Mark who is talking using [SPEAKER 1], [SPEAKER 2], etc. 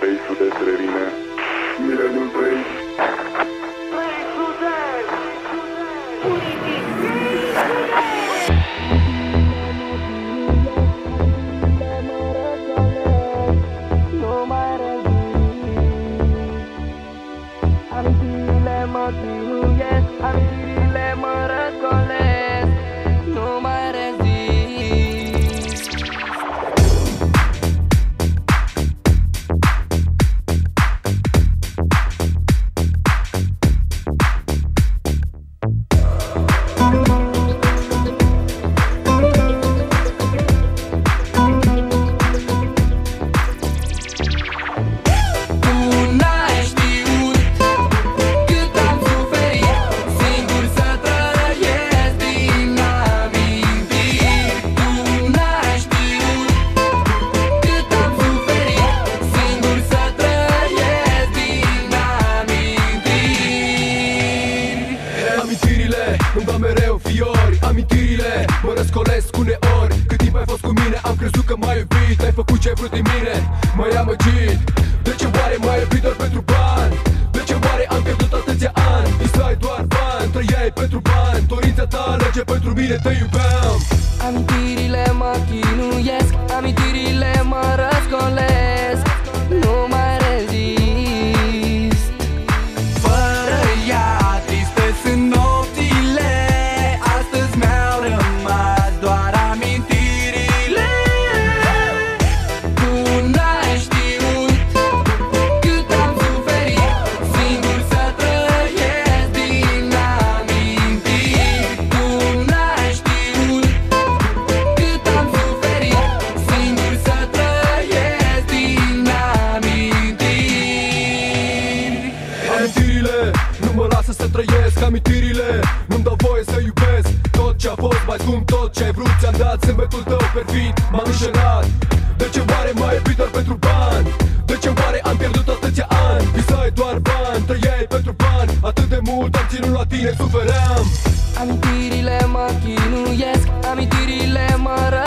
[SPEAKER 1] Peso de
[SPEAKER 2] Trevina.
[SPEAKER 3] Mira, îmi dau mereu fiori Amintirile mă răscolesc uneori. Cât timp ai fost cu mine am crezut că m-ai iubit. Ai făcut ce ai vrut din mine, m-ai amăgit. De ce oare m-ai iubit doar pentru bani? De ce oare am pierdut atâția ani? Visai doar bani, trăiai pentru bani. Dorința ta alege pentru mine, te iubeam
[SPEAKER 2] Amintirile mă chinuiesc Amintirile trimitirile Nu-mi dau voie să iubesc Tot ce a fost mai scump, tot ce ai vrut Ți-am dat zâmbetul tău perfid M-am înșelat. De ce oare mai ai doar
[SPEAKER 3] pentru bani? De ce oare am pierdut atâția ani? Visai doar bani, trăiai pentru bani. Atât de mult am ținut la tine, sufeream. Amintirile mă chinuiesc Amintirile mă rău